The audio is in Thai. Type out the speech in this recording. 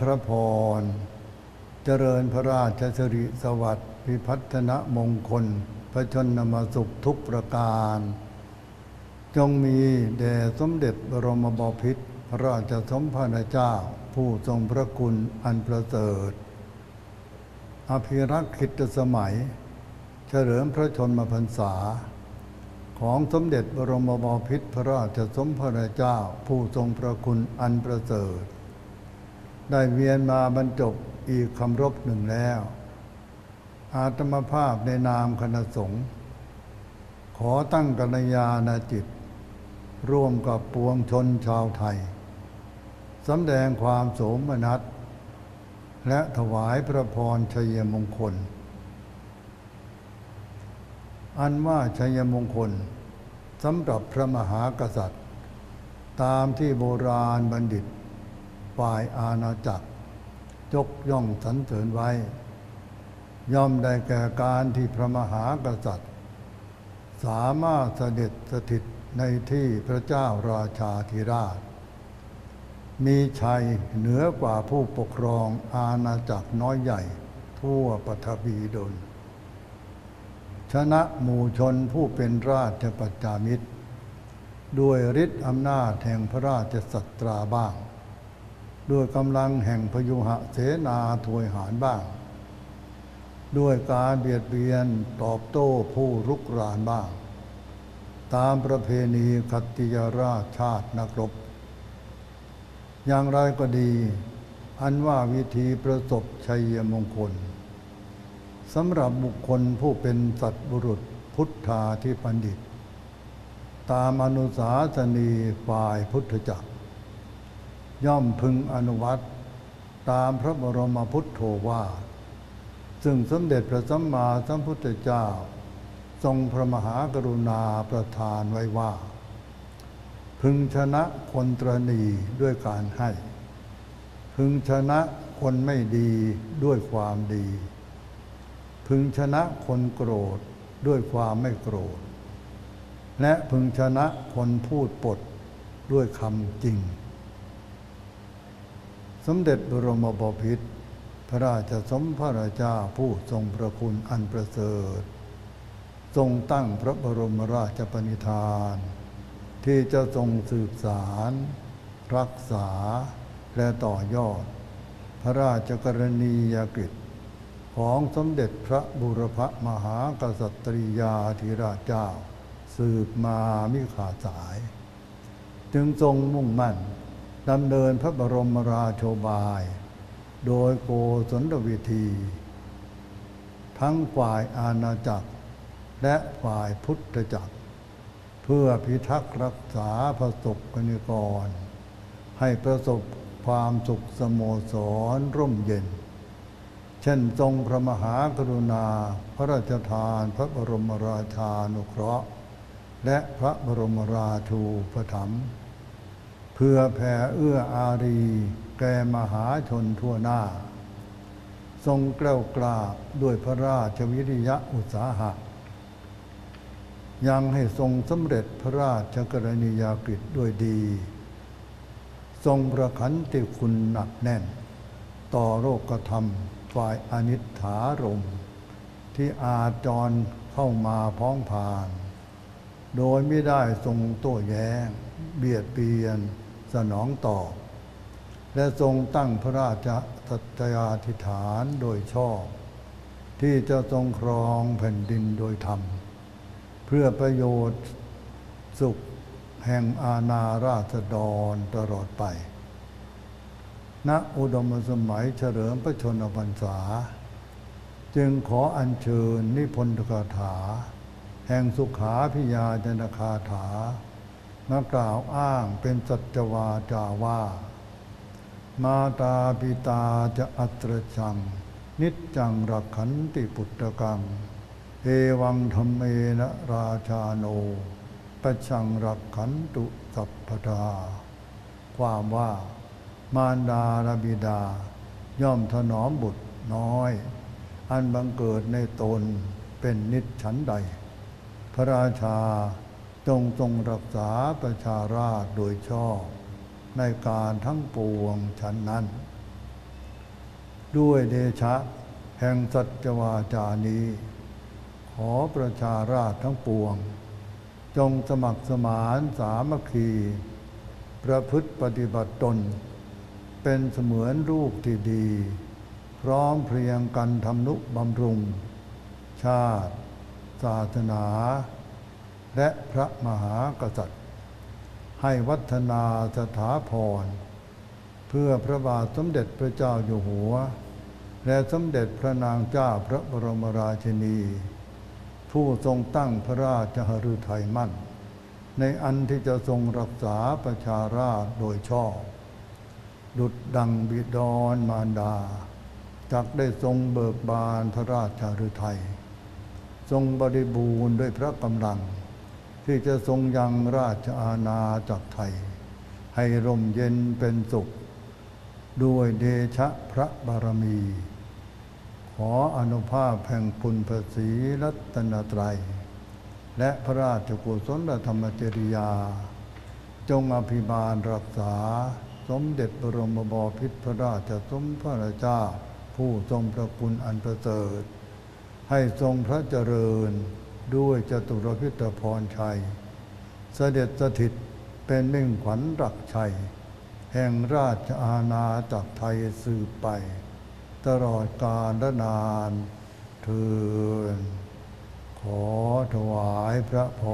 พระพร เจริญพระราชสิริสวัสดิ์พิพัฒนมงคล พระชนมสุขทุกประการ จงมีแด่สมเด็จบรมบพิตรพระราชสมภารเจ้า ผู้ทรงพระคุณอันประเสริฐ อภิรักษ์คิตสมัย เฉลิมพระชนมพรรษาของสมเด็จบรมบพิตรพระราชสมภารเจ้า ผู้ทรงพระคุณอันประเสริฐ ได้เวียนมาบรรจบอีกคำรบหนึ่งแล้ว อาตมภาพในนามคณะสงฆ์ขอตั้งกัลยาณจิต ร่วมกับปวงชนชาวไทยสำแดงความโสมนัส และถวายพระพรชัยมงคล อันว่าชัยมงคลสำหรับพระมหากษัตริย์ ตามที่โบราณบัณฑิต ฝ่ายอาณาจักรยกย่องสรรเสริญไว้ ย่อมได้แก่การที่พระมหากษัตริย์ สามารถเสด็จสถิตในที่พระเจ้าราชาธิราช มีชัยเหนือกว่าผู้ปกครองอาณาจักรน้อยใหญ่ทั่วปฐพีดล ชนะหมู่ชนผู้เป็นราชปัจจามิตร ด้วยฤทธิ์อำนาจแห่งพระราชสัตราบ้าง ด้วยกำลังแห่งพยุหะเสนาถวยหารบ้าง ด้วยการเบียดเบียนตอบโต้ผู้รุกรานบ้าง ตามประเพณีคติยราชชาตินักรบ อย่างไรก็ดี อันว่าวิธีประสบชัยมงคลสำหรับบุคคลผู้เป็นสัตบุรุษพุทธาที่ปันดิต ตามอนุสาสนีฝ่ายพุทธจักร ย่อมพึงอนุวัตตามพระบรมพุทธโธว่า ซึ่งสมเด็จพระสัมมาสัมพุทธเจ้า ทรงพระมหากรุณาประทานไว้ว่า พึงชนะคนตรณีด้วยการให้ พึงชนะคนไม่ดีด้วยความดี พึงชนะคนโกรธด้วยความไม่โกรธ และพึงชนะคนพูดปดด้วยคำจริง สมเด็จบรมบพิตรพระราชสมภารเจ้าผู้ทรงพระคุณอันประเสริฐ ทรงตั้งพระบรมราชปณิธาน ที่จะทรงสืบสาร รักษาและต่อยอด พระราชกรณียกิจ ของสมเด็จพระบุรพมหากษัตริยาธิราชเจ้า สืบมามิขาดสาย จึงทรงมุ่งมั่น ดำเนินพระบรมราโชบาย โดยโกศลวิธี ทั้งฝ่ายอาณาจักร และฝ่ายพุทธจักร เพื่อพิทักษ์รักษาประสบกนิกร ให้ประสบความสุขสโมสรร่มเย็น เช่นทรงพระมหากรุณา พระราชทานพระบรมราชานุเคราะห์ และพระบรมราชูปถัมภ์ เพื่อแผ่เอื้ออารี แก่มหาชนทั่วหน้า ทรงแกล้วกราบด้วยพระราชวิริยะอุตสาหะ ยังให้ทรงสำเร็จพระราชกรณียกิจด้วยดี ทรงประคันติคุณหนักแน่น ต่อโลกธรรมฝ่ายอนิจฐารมที่อาจรเข้ามาพ้องผ่าน โดยไม่ได้ทรงโต้แย้ง เบียดเบียน สนองตอบและทรงตั้งพระราชสัตยาธิฐานโดยชอบ ที่จะทรงครองแผ่นดินโดยธรรม เพื่อประโยชน์สุขแห่งอาณาราษฎรตลอดไป ณอุดมสมัยเฉลิมพระชนมพรรษา จึงขออัญเชิญนิพนธกถา แห่งสุขาพิยาจนคาถา มากล่าวอ้างเป็นสัจวาจาว่า มาตาปิตาจะอัตรจัง นิจจังรักขันติปุตตกัง เอวังธรรมเมนะราชาโนปชังรักขันตุสัพพทาความว่ามารดาลบิดา ย่อมถนอมบุตรน้อย อันบังเกิดในตนเป็นนิจฉันใด พระราชา จงทรงรักษาประชาราชโดยชอบ ในการทั้งปวงฉันนั้น ด้วยเดชะแห่งสัจวาจานี้ ขอประชาราชทั้งปวง จงสมัครสมานสามัคคี ประพฤติปฏิบัติตน เป็นเสมือนลูกที่ดี พร้อมเพรียงกันทำนุบำรุง ชาติ ศาสนา และพระมหากษัตริย์ ให้วัฒนาสถาพร เพื่อพระบาทสมเด็จพระเจ้าอยู่หัว และสมเด็จพระนางเจ้าพระบรมราชินี ผู้ทรงตั้งพระราชหฤทัยมั่น ในอันที่จะทรงรักษาประชาราษฎร์โดยชอบ ดุดดังบิดอนมารดาจักได้ทรงเบิกบานพระราชหฤทัยทรงบริบูรณ์ด้วยพระกำลัง ที่จะทรงยังราชอาณาจักรไทย ให้ร่มเย็นเป็นสุข ด้วยเดชะพระบารมี ขออนุภาพแห่งคุณพระศรีรัตนตรัย และพระราชกุศลธรรมจริยา จงอภิบาลรักษา สมเด็จบรมบพิตรพระราชสมภารเจ้า ผู้ทรงพระคุณอันประเสริฐให้ทรงพระเจริญ ด้วยจตุรพิตรพรชัย เสด็จสถิตเป็นมิ่งขวัญรักชัย แห่งราชอาณาจักรไทยสืบไป ตลอดกาลและนานเทินขอถวายพระพร